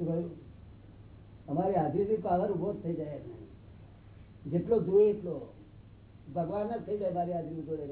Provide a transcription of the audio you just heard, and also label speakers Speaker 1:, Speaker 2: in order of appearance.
Speaker 1: અમારી હાજરીથી પાવર ઊભો જ થઈ જાય જેટલો જોઈએ એટલો ભગવાન જ થઈ જાય મારી હાજરી જોડે